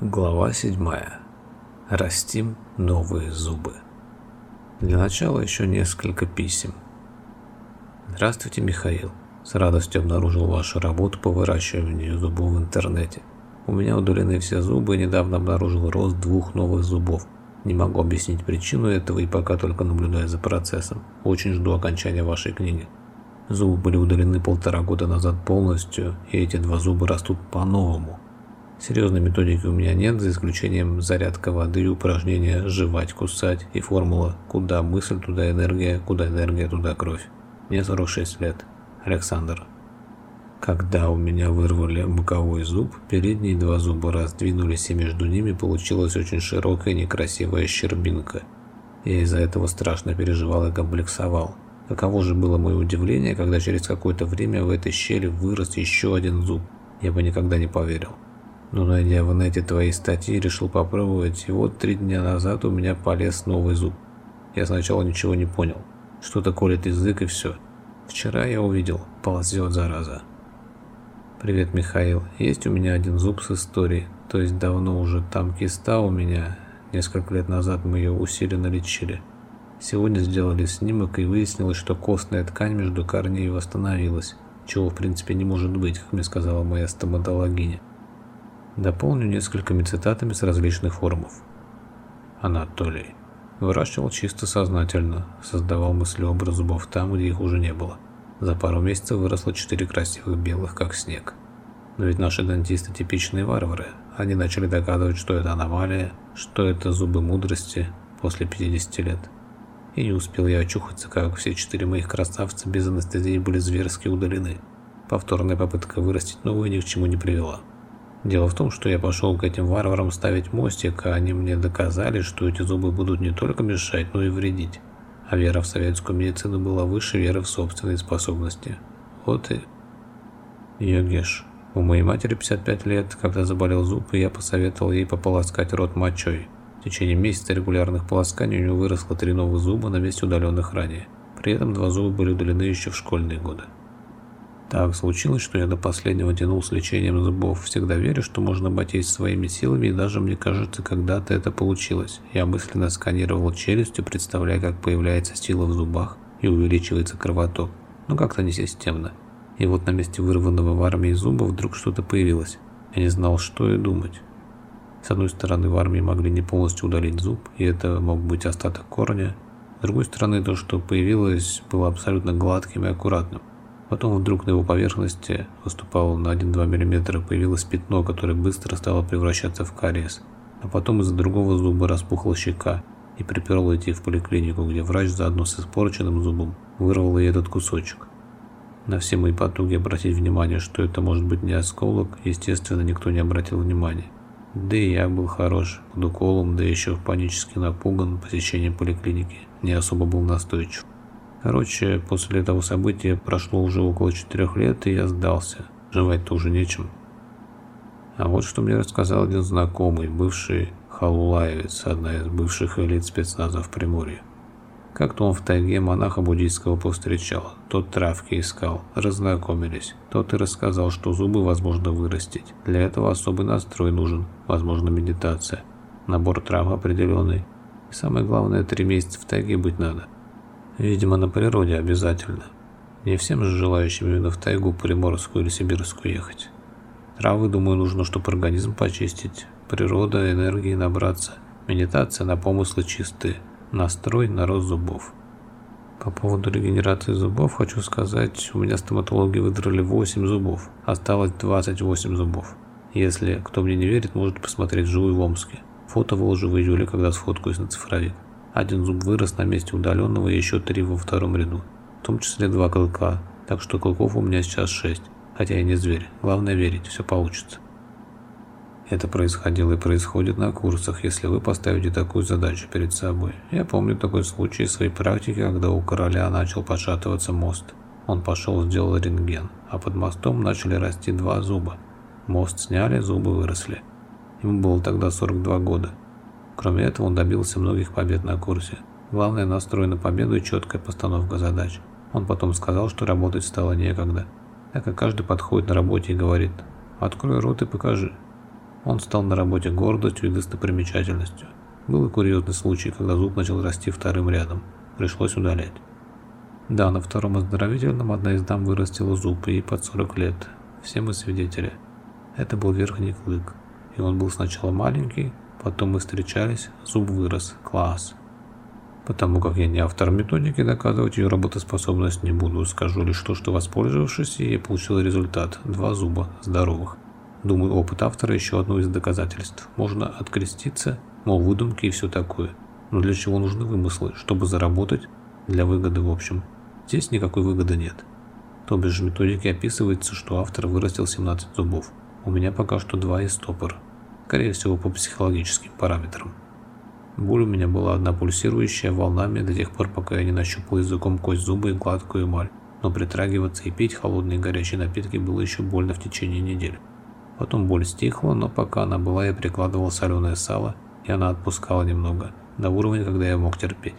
Глава 7. Растим новые зубы. Для начала еще несколько писем. Здравствуйте, Михаил. С радостью обнаружил вашу работу по выращиванию зубов в интернете. У меня удалены все зубы и недавно обнаружил рост двух новых зубов. Не могу объяснить причину этого и пока только наблюдаю за процессом. Очень жду окончания вашей книги. Зубы были удалены полтора года назад полностью, и эти два зуба растут по-новому. Серьезной методики у меня нет, за исключением зарядка воды упражнения «жевать, кусать» и формула «куда мысль, туда энергия, куда энергия, туда кровь». Мне 46 лет. Александр. Когда у меня вырвали боковой зуб, передние два зуба раздвинулись, и между ними получилась очень широкая некрасивая щербинка. Я из-за этого страшно переживал и комплексовал. Каково же было мое удивление, когда через какое-то время в этой щели вырос еще один зуб. Я бы никогда не поверил. Но найдя в инете твои статьи, решил попробовать, и вот три дня назад у меня полез новый зуб. Я сначала ничего не понял. Что-то колет язык и все. Вчера я увидел, ползет зараза. Привет, Михаил. Есть у меня один зуб с историей, то есть давно уже там киста у меня. Несколько лет назад мы ее усиленно лечили. Сегодня сделали снимок и выяснилось, что костная ткань между корней восстановилась, чего в принципе не может быть, как мне сказала моя стоматологиня. Дополню несколькими цитатами с различных форумов. Анатолий. Выращивал чисто сознательно, создавал мыслеобраз зубов там, где их уже не было. За пару месяцев выросло четыре красивых белых, как снег. Но ведь наши дантисты типичные варвары. Они начали догадывать, что это аномалия, что это зубы мудрости после 50 лет. И не успел я очухаться, как все четыре моих красавца без анестезии были зверски удалены. Повторная попытка вырастить новые ни к чему не привела. Дело в том, что я пошел к этим варварам ставить мостик, а они мне доказали, что эти зубы будут не только мешать, но и вредить. А вера в советскую медицину была выше веры в собственные способности. Вот и... Йогеш. У моей матери 55 лет, когда заболел зуб, и я посоветовал ей пополоскать рот мочой. В течение месяца регулярных полосканий у нее выросло три новых зуба на месте удаленных ранее. При этом два зуба были удалены еще в школьные годы. Так случилось, что я до последнего тянул с лечением зубов. Всегда верю, что можно обойтись своими силами, и даже, мне кажется, когда-то это получилось. Я мысленно сканировал челюстью, представляя, как появляется сила в зубах и увеличивается кровоток. Но как-то не системно. И вот на месте вырванного в армии зуба вдруг что-то появилось. Я не знал, что и думать. С одной стороны, в армии могли не полностью удалить зуб, и это мог быть остаток корня. С другой стороны, то, что появилось, было абсолютно гладким и аккуратным. Потом вдруг на его поверхности выступало на 1-2 мм появилось пятно, которое быстро стало превращаться в кариес. А потом из-за другого зуба распухла щека и приперло идти в поликлинику, где врач заодно с испорченным зубом вырвал и этот кусочек. На все мои потуги обратить внимание, что это может быть не осколок, естественно, никто не обратил внимания. Да и я был хорош, под уколом, да еще панически напуган посещением поликлиники, не особо был настойчив. Короче, после этого события прошло уже около четырех лет, и я сдался. Жевать-то уже нечем. А вот что мне рассказал один знакомый, бывший халулаевец, одна из бывших элит спецназа в Приморье. Как-то он в тайге монаха буддийского повстречал, тот травки искал, разнакомились. Тот и рассказал, что зубы возможно вырастить. Для этого особый настрой нужен, возможно медитация, набор трав определенный. И самое главное, три месяца в тайге быть надо. Видимо, на природе обязательно. Не всем же желающим именно в тайгу, приморскую или сибирскую ехать. Травы, думаю, нужно, чтобы организм почистить, природа, энергии набраться, медитация на помыслы чистые, настрой на рост зубов. По поводу регенерации зубов хочу сказать, у меня стоматологи выдрали 8 зубов, осталось 28 зубов. Если кто мне не верит, может посмотреть живую в Омске. Фото выложу в июле, когда сфоткаюсь на цифровик. Один зуб вырос на месте удаленного и еще три во втором ряду, в том числе два клыка, так что клыков у меня сейчас шесть, хотя я не зверь, главное верить, все получится. Это происходило и происходит на курсах, если вы поставите такую задачу перед собой. Я помню такой случай из своей практики, когда у короля начал пошатываться мост. Он пошел сделал рентген, а под мостом начали расти два зуба. Мост сняли, зубы выросли. Ему было тогда 42 года. Кроме этого, он добился многих побед на курсе. Главное – настрой на победу и четкая постановка задач. Он потом сказал, что работать стало некогда, так как каждый подходит на работе и говорит «Открой рот и покажи». Он стал на работе гордостью и достопримечательностью. Был и курьезный случай, когда зуб начал расти вторым рядом. Пришлось удалять. Да, на втором оздоровительном одна из дам вырастила зуб, и под 40 лет. Все мы свидетели. Это был верхний клык. И он был сначала маленький, потом мы встречались, зуб вырос. Класс. Потому как я не автор методики, доказывать ее работоспособность не буду. Скажу лишь то, что воспользовавшись, я получил результат. Два зуба здоровых. Думаю, опыт автора еще одно из доказательств. Можно откреститься, мол, выдумки и все такое. Но для чего нужны вымыслы? Чтобы заработать? Для выгоды в общем. Здесь никакой выгоды нет. То бишь в методике описывается, что автор вырастил 17 зубов. У меня пока что два из стопор. Скорее всего по психологическим параметрам. Боль у меня была одна пульсирующая волнами до тех пор, пока я не нащупал языком кость зуба и гладкую эмаль. Но притрагиваться и пить холодные и горячие напитки было еще больно в течение недели. Потом боль стихла, но пока она была, я прикладывал соленое сало, и она отпускала немного, до уровня, когда я мог терпеть.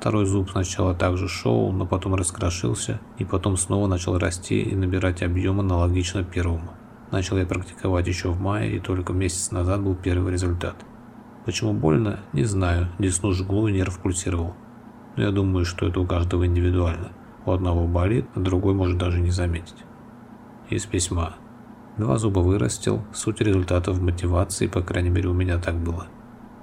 Второй зуб сначала также шел, но потом раскрошился, и потом снова начал расти и набирать объем аналогично первому. Начал я практиковать еще в мае, и только месяц назад был первый результат. Почему больно, не знаю, десну жгло и нерв пульсировал. Но я думаю, что это у каждого индивидуально. У одного болит, а другой может даже не заметить. Из письма. Два зуба вырастил, суть результатов в мотивации, по крайней мере у меня так было.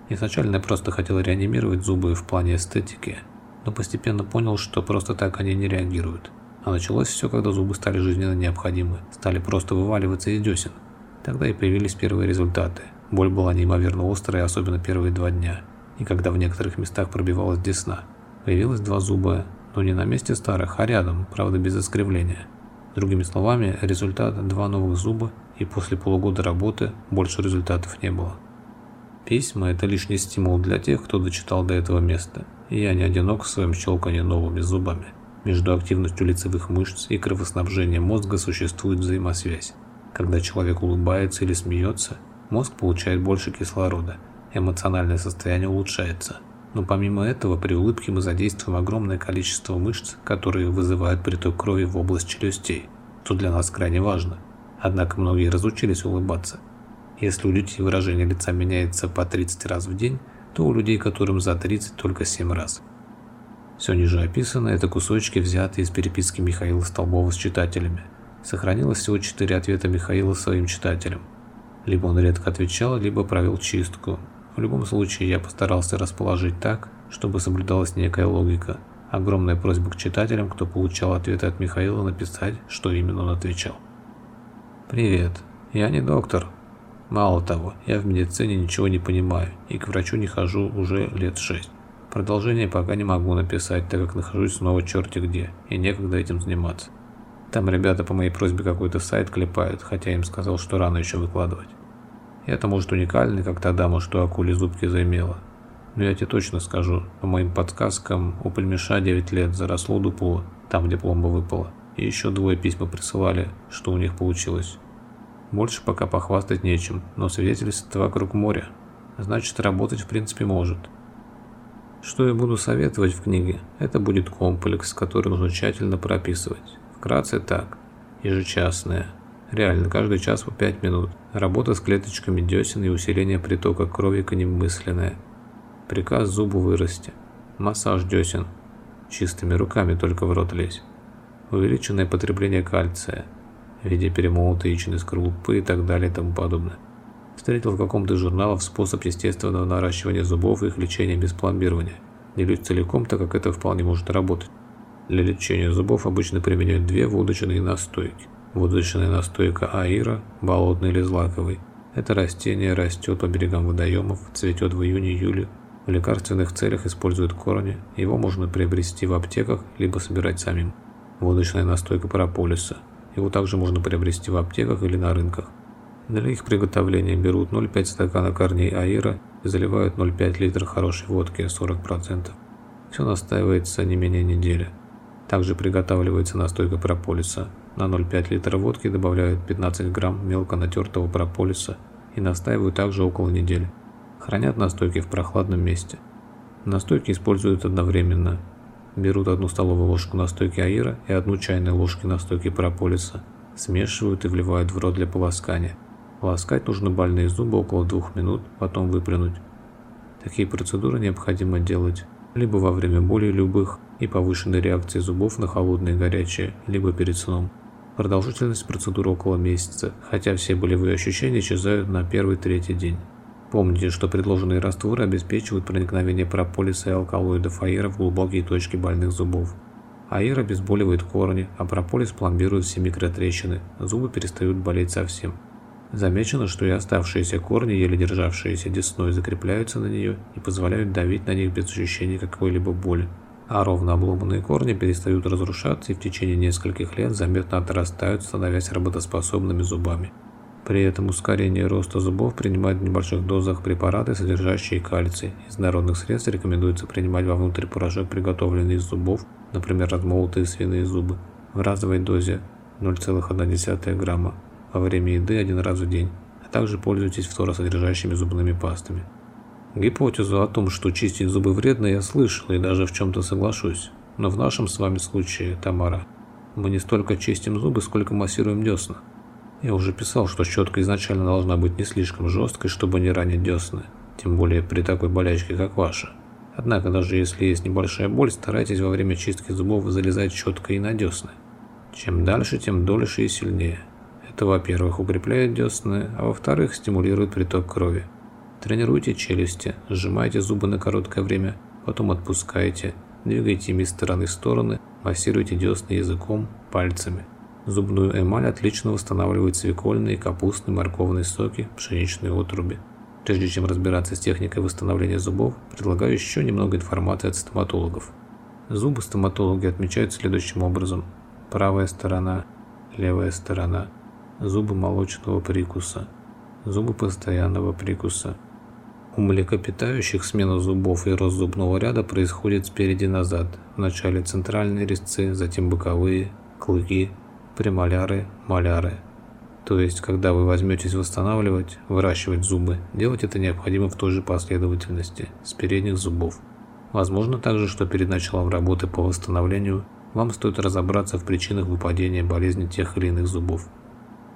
Изначально я просто хотел реанимировать зубы в плане эстетики, но постепенно понял, что просто так они не реагируют. А началось все, когда зубы стали жизненно необходимы, стали просто вываливаться из десен. Тогда и появились первые результаты. Боль была неимоверно острая, особенно первые два дня, и когда в некоторых местах пробивалась десна. Появилось два зуба, но не на месте старых, а рядом, правда без искривления. Другими словами, результат – два новых зуба, и после полугода работы больше результатов не было. Письма – это лишний стимул для тех, кто дочитал до этого места. И я не одинок в своем щелкании новыми зубами. Между активностью лицевых мышц и кровоснабжением мозга существует взаимосвязь. Когда человек улыбается или смеется, Мозг получает больше кислорода, эмоциональное состояние улучшается. Но помимо этого, при улыбке мы задействуем огромное количество мышц, которые вызывают приток крови в область челюстей, что для нас крайне важно. Однако многие разучились улыбаться. Если у людей выражение лица меняется по 30 раз в день, то у людей, которым за 30, только 7 раз. Все ниже описано – это кусочки, взятые из переписки Михаила Столбова с читателями. Сохранилось всего 4 ответа Михаила своим читателям – либо он редко отвечал, либо провел чистку. В любом случае, я постарался расположить так, чтобы соблюдалась некая логика. Огромная просьба к читателям, кто получал ответы от Михаила, написать, что именно он отвечал. «Привет. Я не доктор. Мало того, я в медицине ничего не понимаю и к врачу не хожу уже лет шесть. Продолжение пока не могу написать, так как нахожусь снова черти где, и некогда этим заниматься. Там ребята по моей просьбе какой-то сайт клепают, хотя им сказал, что рано еще выкладывать. Это может уникальный, как та дама, что акули зубки заимела. Но я тебе точно скажу, по моим подсказкам, у пельмеша 9 лет заросло дупло, там где пломба выпала. И еще двое письма присылали, что у них получилось. Больше пока похвастать нечем, но свидетельств вокруг моря. Значит, работать в принципе может. Что я буду советовать в книге, это будет комплекс, который нужно тщательно прописывать. Вкратце так. Ежечасная. Реально, каждый час по 5 минут. Работа с клеточками десен и усиление притока крови к ним мысленная. Приказ зубу вырасти. Массаж десен. Чистыми руками только в рот лезь. Увеличенное потребление кальция в виде перемолотой яичной скорлупы и так далее и тому подобное. Встретил в каком-то журнале способ естественного наращивания зубов и их лечения без пломбирования. Делюсь целиком, так как это вполне может работать. Для лечения зубов обычно применяют две водочные настойки. Водочная настойка аира, болотный или злаковый. Это растение растет по берегам водоемов, цветет в июне-июле. В лекарственных целях используют корни, его можно приобрести в аптеках, либо собирать самим. Водочная настойка прополиса. Его также можно приобрести в аптеках или на рынках. Для их приготовления берут 0,5 стакана корней аира и заливают 0,5 литра хорошей водки 40%. Все настаивается не менее недели. Также приготавливается настойка прополиса. На 0,5 литра водки добавляют 15 грамм мелко натертого прополиса и настаивают также около недели. Хранят настойки в прохладном месте. Настойки используют одновременно. Берут одну столовую ложку настойки аира и одну чайной ложки настойки прополиса, смешивают и вливают в рот для полоскания. Ласкать нужно больные зубы около двух минут, потом выплюнуть. Такие процедуры необходимо делать либо во время боли любых и повышенной реакции зубов на холодное и горячее, либо перед сном. Продолжительность процедуры около месяца, хотя все болевые ощущения исчезают на первый-третий день. Помните, что предложенные растворы обеспечивают проникновение прополиса и алкалоидов аэра в глубокие точки больных зубов. Аэр обезболивает корни, а прополис пломбирует все микротрещины, зубы перестают болеть совсем. Замечено, что и оставшиеся корни, еле державшиеся десной, закрепляются на нее и позволяют давить на них без ощущения какой-либо боли а ровно обломанные корни перестают разрушаться и в течение нескольких лет заметно отрастают, становясь работоспособными зубами. При этом ускорение роста зубов принимают в небольших дозах препараты, содержащие кальций. Из народных средств рекомендуется принимать вовнутрь порошок, приготовленный из зубов, например, размолотые свиные зубы, в разовой дозе 0,1 грамма во время еды один раз в день, а также пользуйтесь фторосодержащими зубными пастами. Гипотезу о том, что чистить зубы вредно, я слышал и даже в чем-то соглашусь. Но в нашем с вами случае, Тамара, мы не столько чистим зубы, сколько массируем десна. Я уже писал, что щетка изначально должна быть не слишком жесткой, чтобы не ранить десны, тем более при такой болячке, как ваша. Однако, даже если есть небольшая боль, старайтесь во время чистки зубов залезать щеткой и на десны. Чем дальше, тем дольше и сильнее. Это, во-первых, укрепляет десны, а во-вторых, стимулирует приток крови. Тренируйте челюсти, сжимайте зубы на короткое время, потом отпускайте, двигайте ими из стороны в стороны, массируйте десны языком, пальцами. Зубную эмаль отлично восстанавливают свекольные, капустные, морковные соки, пшеничные отруби. Прежде чем разбираться с техникой восстановления зубов, предлагаю еще немного информации от стоматологов. Зубы стоматологи отмечают следующим образом. Правая сторона, левая сторона, зубы молочного прикуса, зубы постоянного прикуса, у млекопитающих смена зубов и рост зубного ряда происходит спереди-назад. Вначале центральные резцы, затем боковые, клыки, премоляры, маляры. То есть, когда вы возьметесь восстанавливать, выращивать зубы, делать это необходимо в той же последовательности, с передних зубов. Возможно также, что перед началом работы по восстановлению вам стоит разобраться в причинах выпадения болезни тех или иных зубов.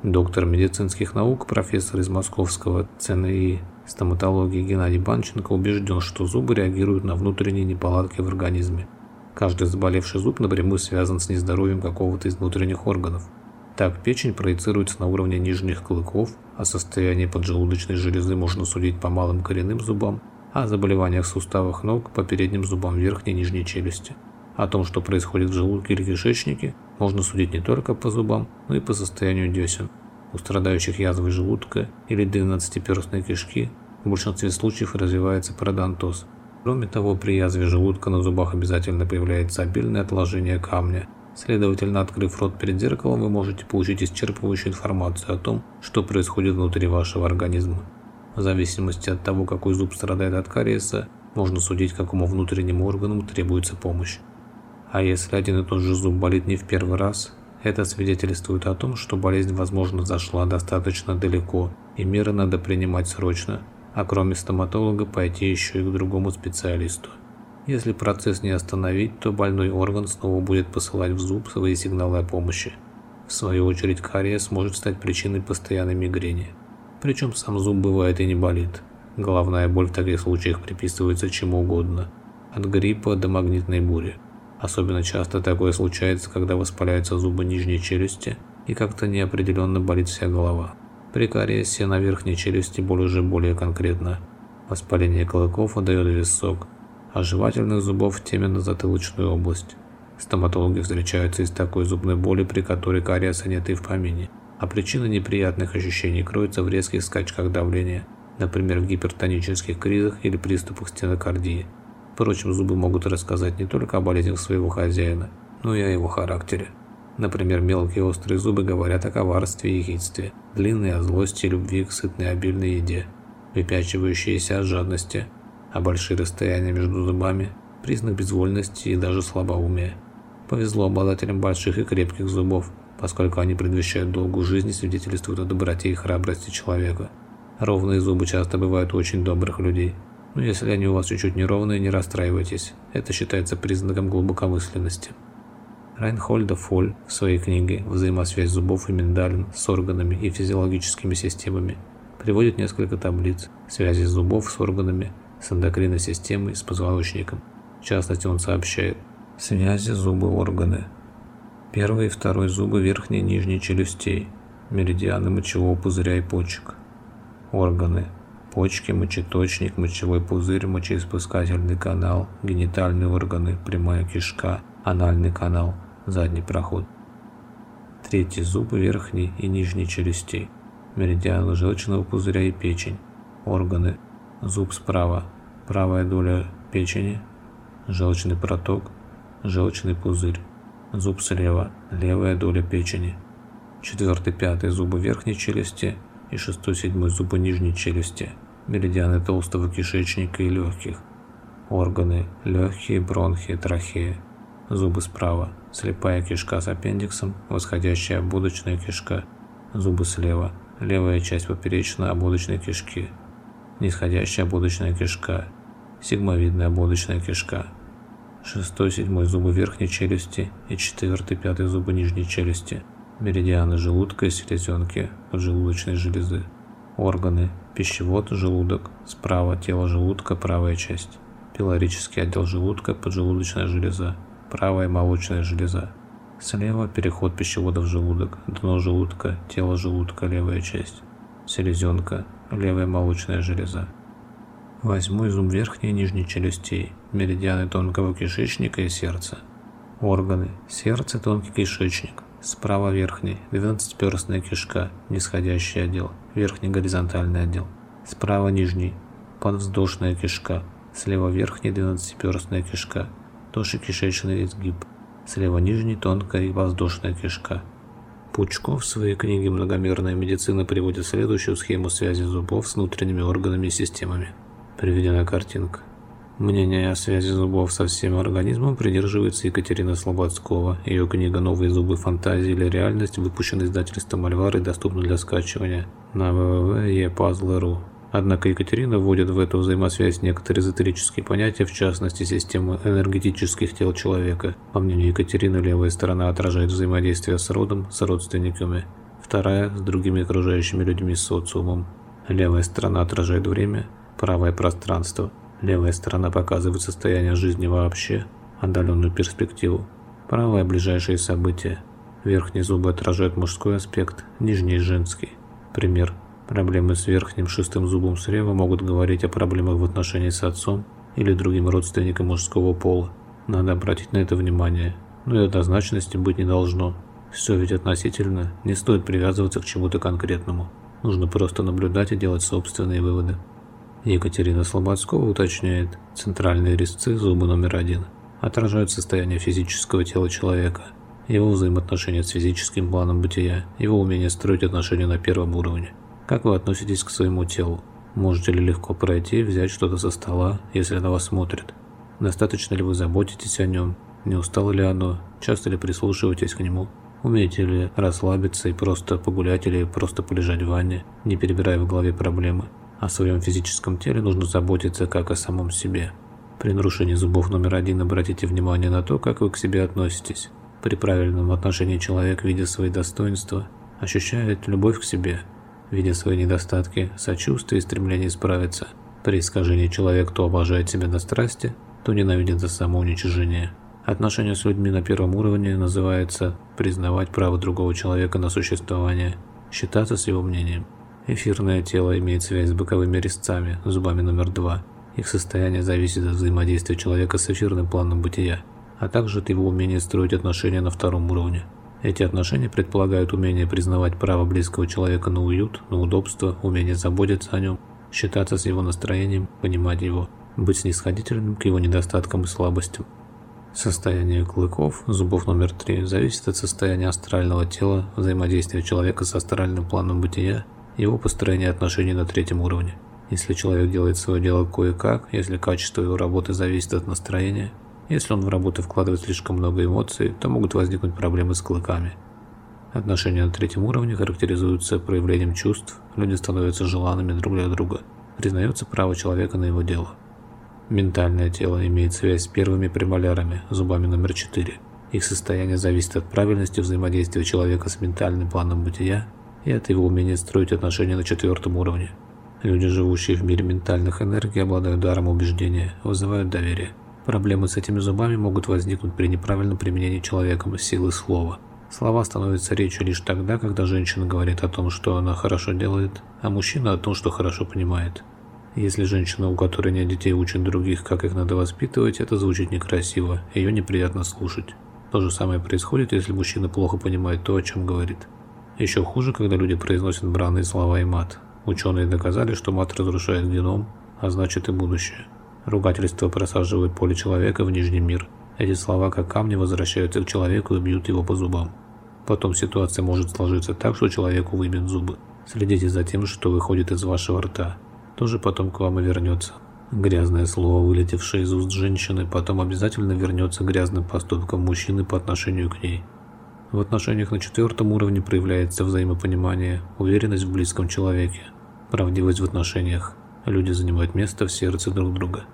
Доктор медицинских наук, профессор из Московского ЦНИ стоматологии Геннадий Банченко убежден, что зубы реагируют на внутренние неполадки в организме. Каждый заболевший зуб напрямую связан с нездоровьем какого-то из внутренних органов. Так, печень проецируется на уровне нижних клыков, о состоянии поджелудочной железы можно судить по малым коренным зубам, а о заболеваниях суставов ног по передним зубам верхней и нижней челюсти. О том, что происходит в желудке или кишечнике, можно судить не только по зубам, но и по состоянию десен. У страдающих язвой желудка или двенадцатиперстной кишки в большинстве случаев развивается пародонтоз. Кроме того, при язве желудка на зубах обязательно появляется обильное отложение камня. Следовательно, открыв рот перед зеркалом, вы можете получить исчерпывающую информацию о том, что происходит внутри вашего организма. В зависимости от того, какой зуб страдает от кариеса, можно судить, какому внутреннему органу требуется помощь. А если один и тот же зуб болит не в первый раз, это свидетельствует о том, что болезнь, возможно, зашла достаточно далеко, и меры надо принимать срочно, а кроме стоматолога пойти еще и к другому специалисту. Если процесс не остановить, то больной орган снова будет посылать в зуб свои сигналы о помощи. В свою очередь кариес может стать причиной постоянной мигрени. Причем сам зуб бывает и не болит. Головная боль в таких случаях приписывается чему угодно. От гриппа до магнитной бури. Особенно часто такое случается, когда воспаляются зубы нижней челюсти и как-то неопределенно болит вся голова. При кариесе на верхней челюсти боль уже более конкретна. Воспаление клыков отдает висок, а жевательных зубов теме на затылочную область. Стоматологи встречаются из такой зубной боли, при которой кариеса нет и в помине. А причина неприятных ощущений кроется в резких скачках давления, например, в гипертонических кризах или приступах стенокардии. Впрочем, зубы могут рассказать не только о болезнях своего хозяина, но и о его характере. Например, мелкие острые зубы говорят о коварстве и хитстве, длинные о злости и любви к сытной обильной еде, выпячивающиеся от жадности, а большие расстояния между зубами – признак безвольности и даже слабоумия. Повезло обладателям больших и крепких зубов, поскольку они предвещают долгую жизнь и свидетельствуют о доброте и храбрости человека. Ровные зубы часто бывают у очень добрых людей – но если они у вас чуть-чуть неровные, не расстраивайтесь. Это считается признаком глубокомысленности. Райнхольда Фоль в своей книге «Взаимосвязь зубов и миндалин с органами и физиологическими системами» приводит несколько таблиц связи зубов с органами, с эндокринной системой, с позвоночником. В частности, он сообщает связи зубы-органы. Первый и второй зубы верхней и нижней челюстей, меридианы мочевого пузыря и почек. Органы почки, мочеточник, мочевой пузырь, мочеиспускательный канал, генитальные органы, прямая кишка, анальный канал – задний проход. Третий зубы верхней и нижней челюстей, меридианы желчного пузыря и печень, органы, зуб справа, правая доля печени, желчный проток, желчный пузырь, зуб слева, левая доля печени, четвертый, пятый зубы верхней челюсти и шестой, седьмой зубы нижней челюсти, меридианы толстого кишечника и легких, органы, легкие, бронхи, трахея, зубы справа, слепая кишка с аппендиксом, восходящая ободочная кишка, зубы слева, левая часть поперечной ободочной кишки, нисходящая ободочная кишка, сигмовидная ободочная кишка, шестой, седьмой зубы верхней челюсти и четвертый, пятый зубы нижней челюсти, меридианы желудка и селезенки, поджелудочной железы, органы, пищевод, желудок, справа тело желудка, правая часть, пилорический отдел желудка, поджелудочная железа, правая молочная железа. Слева переход пищевода в желудок, дно желудка, тело желудка, левая часть. Селезенка, левая молочная железа. Восьмой зум верхней и нижней челюстей, меридианы тонкого кишечника и сердца. Органы. Сердце, тонкий кишечник. Справа верхний, двенадцатиперстная кишка, нисходящий отдел, верхний горизонтальный отдел. Справа нижний, подвздошная кишка. Слева верхний, двенадцатиперстная кишка, кишечный изгиб, слева нижний тонкая и воздушная кишка. Пучков в своей книге «Многомерная медицина» приводит следующую схему связи зубов с внутренними органами и системами. Приведена картинка. Мнение о связи зубов со всем организмом придерживается Екатерина Слободского. Ее книга «Новые зубы. Фантазии или реальность», выпущена издательством Альвар и доступна для скачивания на www.epuzzle.ru. Однако Екатерина вводит в эту взаимосвязь некоторые эзотерические понятия, в частности, систему энергетических тел человека. По мнению Екатерины, левая сторона отражает взаимодействие с родом, с родственниками, вторая – с другими окружающими людьми, с социумом. Левая сторона отражает время, правое – пространство. Левая сторона показывает состояние жизни вообще, отдаленную перспективу. Правая – ближайшие события. Верхние зубы отражают мужской аспект, нижний – женский. Пример – Проблемы с верхним шестым зубом слева могут говорить о проблемах в отношении с отцом или другим родственником мужского пола. Надо обратить на это внимание, но и однозначности быть не должно. Все ведь относительно, не стоит привязываться к чему-то конкретному. Нужно просто наблюдать и делать собственные выводы. Екатерина Слободского уточняет, центральные резцы зубы номер один отражают состояние физического тела человека, его взаимоотношения с физическим планом бытия, его умение строить отношения на первом уровне. Как вы относитесь к своему телу? Можете ли легко пройти, взять что-то со стола, если на вас смотрят? Достаточно ли вы заботитесь о нем? Не устало ли оно? Часто ли прислушиваетесь к нему? Умеете ли расслабиться и просто погулять или просто полежать в ванне, не перебирая в голове проблемы? О своем физическом теле нужно заботиться как о самом себе. При нарушении зубов номер один обратите внимание на то, как вы к себе относитесь. При правильном отношении человек, видя свои достоинства, ощущает любовь к себе – видя свои недостатки, сочувствие и стремление исправиться. При искажении человек то обожает себя до страсти, то ненавидит за самоуничижение. Отношение с людьми на первом уровне называется признавать право другого человека на существование, считаться с его мнением. Эфирное тело имеет связь с боковыми резцами, зубами номер два. Их состояние зависит от взаимодействия человека с эфирным планом бытия, а также от его умения строить отношения на втором уровне. Эти отношения предполагают умение признавать право близкого человека на уют, на удобство, умение заботиться о нем, считаться с его настроением, понимать его, быть снисходительным к его недостаткам и слабостям. Состояние клыков, зубов номер три, зависит от состояния астрального тела, взаимодействия человека с астральным планом бытия, его построения отношений на третьем уровне. Если человек делает свое дело кое-как, если качество его работы зависит от настроения, если он в работу вкладывает слишком много эмоций, то могут возникнуть проблемы с клыками. Отношения на третьем уровне характеризуются проявлением чувств, люди становятся желанными друг для друга, признается право человека на его дело. Ментальное тело имеет связь с первыми премолярами, зубами номер 4. Их состояние зависит от правильности взаимодействия человека с ментальным планом бытия и от его умения строить отношения на четвертом уровне. Люди, живущие в мире ментальных энергий, обладают даром убеждения, вызывают доверие. Проблемы с этими зубами могут возникнуть при неправильном применении человеком силы слова. Слова становятся речью лишь тогда, когда женщина говорит о том, что она хорошо делает, а мужчина о том, что хорошо понимает. Если женщина, у которой нет детей, учит других, как их надо воспитывать, это звучит некрасиво, ее неприятно слушать. То же самое происходит, если мужчина плохо понимает то, о чем говорит. Еще хуже, когда люди произносят бранные слова и мат. Ученые доказали, что мат разрушает геном, а значит и будущее. Ругательство просаживает поле человека в нижний мир. Эти слова, как камни, возвращаются к человеку и бьют его по зубам. Потом ситуация может сложиться так, что человеку выбьют зубы. Следите за тем, что выходит из вашего рта. Тоже потом к вам и вернется. Грязное слово, вылетевшее из уст женщины, потом обязательно вернется грязным поступком мужчины по отношению к ней. В отношениях на четвертом уровне проявляется взаимопонимание, уверенность в близком человеке, правдивость в отношениях. Люди занимают место в сердце друг друга.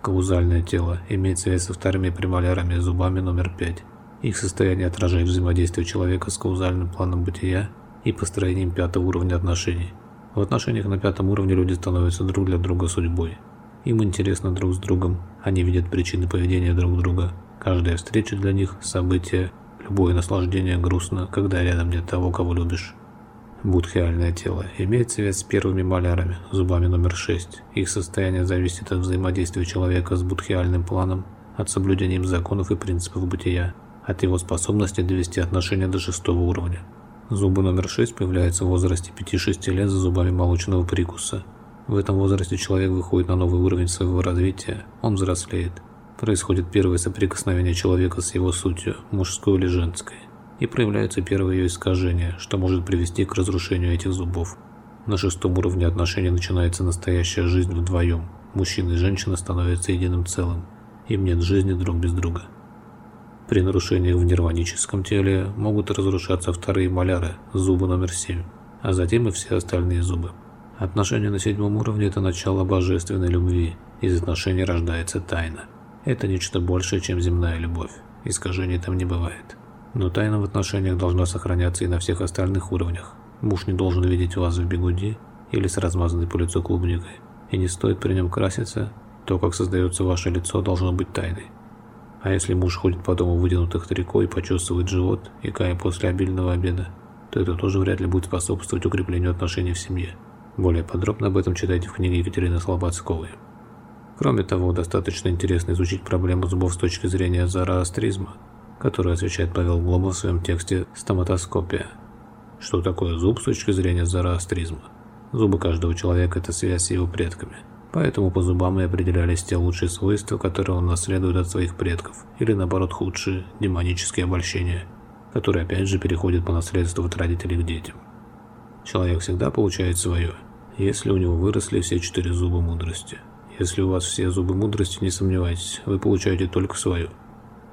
Каузальное тело имеет связь со вторыми премолярами зубами номер 5. Их состояние отражает взаимодействие человека с каузальным планом бытия и построением пятого уровня отношений. В отношениях на пятом уровне люди становятся друг для друга судьбой. Им интересно друг с другом, они видят причины поведения друг друга. Каждая встреча для них – событие, любое наслаждение грустно, когда рядом нет того, кого любишь. Будхиальное тело имеет связь с первыми малярами, зубами номер 6. Их состояние зависит от взаимодействия человека с будхиальным планом, от соблюдения им законов и принципов бытия, от его способности довести отношения до шестого уровня. Зубы номер 6 появляются в возрасте 5-6 лет за зубами молочного прикуса – в этом возрасте человек выходит на новый уровень своего развития, он взрослеет. Происходит первое соприкосновение человека с его сутью, мужской или женской, и проявляются первые ее искажения, что может привести к разрушению этих зубов. На шестом уровне отношений начинается настоящая жизнь вдвоем. Мужчина и женщина становятся единым целым. Им нет жизни друг без друга. При нарушениях в нирваническом теле могут разрушаться вторые маляры, зубы номер 7, а затем и все остальные зубы. Отношения на седьмом уровне – это начало божественной любви. Из отношений рождается тайна. Это нечто большее, чем земная любовь. Искажений там не бывает. Но тайна в отношениях должна сохраняться и на всех остальных уровнях. Муж не должен видеть вас в бегуди или с размазанной по лицу клубникой. И не стоит при нем краситься, то, как создается ваше лицо, должно быть тайной. А если муж ходит по дому вытянутых трико и почувствует живот, икая после обильного обеда, то это тоже вряд ли будет способствовать укреплению отношений в семье. Более подробно об этом читайте в книге Екатерины Слободсковой. Кроме того, достаточно интересно изучить проблему зубов с точки зрения зороастризма, которую освещает Павел Глобов в своем тексте «Стоматоскопия». Что такое зуб с точки зрения зороастризма? Зубы каждого человека – это связь с его предками. Поэтому по зубам и определялись те лучшие свойства, которые он наследует от своих предков, или наоборот худшие, демонические обольщения, которые опять же переходят по наследству от родителей к детям. Человек всегда получает свое, если у него выросли все четыре зуба мудрости. Если у вас все зубы мудрости, не сомневайтесь, вы получаете только свое.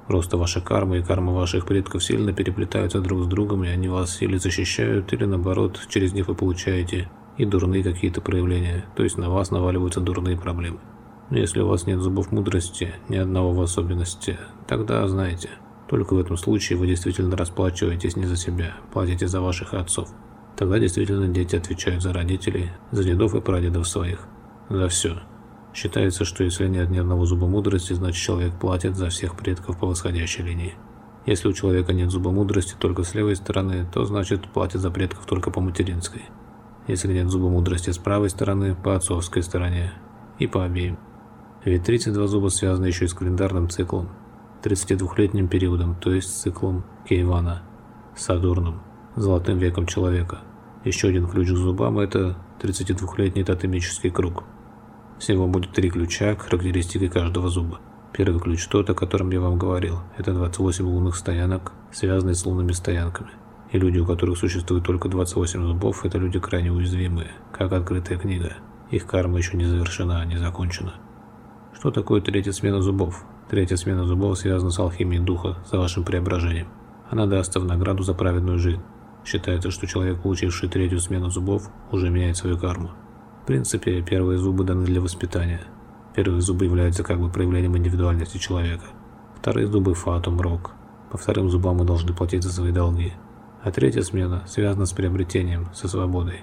Просто ваша карма и карма ваших предков сильно переплетаются друг с другом, и они вас или защищают, или наоборот, через них вы получаете и дурные какие-то проявления, то есть на вас наваливаются дурные проблемы. Но если у вас нет зубов мудрости, ни одного в особенности, тогда знаете, только в этом случае вы действительно расплачиваетесь не за себя, платите за ваших отцов. Тогда действительно дети отвечают за родителей, за дедов и прадедов своих. За все. Считается, что если нет ни одного зуба мудрости, значит человек платит за всех предков по восходящей линии. Если у человека нет зуба мудрости только с левой стороны, то значит платит за предков только по материнской. Если нет зуба мудрости с правой стороны, по отцовской стороне. И по обеим. Ведь 32 зуба связаны еще и с календарным циклом, 32-летним периодом, то есть циклом Кейвана, Садурном золотым веком человека. Еще один ключ к зубам – это 32-летний тотемический круг. Всего будет три ключа к характеристике каждого зуба. Первый ключ тот, о котором я вам говорил. Это 28 лунных стоянок, связанные с лунными стоянками. И люди, у которых существует только 28 зубов, это люди крайне уязвимые, как открытая книга. Их карма еще не завершена, не закончена. Что такое третья смена зубов? Третья смена зубов связана с алхимией духа, за вашим преображением. Она дастся в награду за праведную жизнь. Считается, что человек, получивший третью смену зубов, уже меняет свою карму. В принципе, первые зубы даны для воспитания. Первые зубы являются как бы проявлением индивидуальности человека. Вторые зубы – фатум, рок. По вторым зубам мы должны платить за свои долги. А третья смена связана с приобретением, со свободой.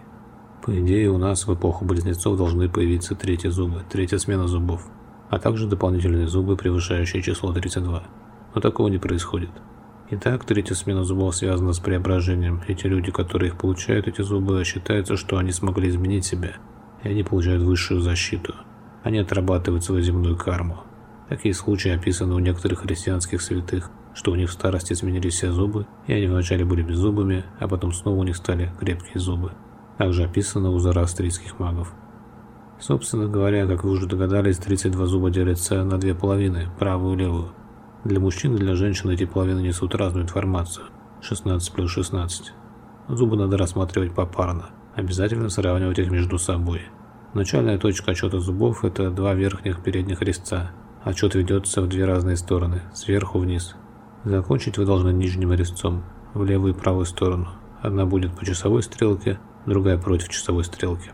По идее, у нас в эпоху близнецов должны появиться третьи зубы, третья смена зубов, а также дополнительные зубы, превышающие число 32. Но такого не происходит. Итак, третья смена зубов связана с преображением. Эти люди, которые их получают, эти зубы, считается, что они смогли изменить себя, и они получают высшую защиту. Они отрабатывают свою земную карму. Такие случаи описаны у некоторых христианских святых, что у них в старости изменились все зубы, и они вначале были беззубыми, а потом снова у них стали крепкие зубы. Также описано у зороастрийских магов. Собственно говоря, как вы уже догадались, 32 зуба делятся на две половины, правую и левую. Для мужчин и для женщин эти половины несут разную информацию. 16 плюс 16. Зубы надо рассматривать попарно. Обязательно сравнивать их между собой. Начальная точка отчета зубов – это два верхних передних резца. Отчет ведется в две разные стороны, сверху вниз. Закончить вы должны нижним резцом, в левую и правую сторону. Одна будет по часовой стрелке, другая против часовой стрелки.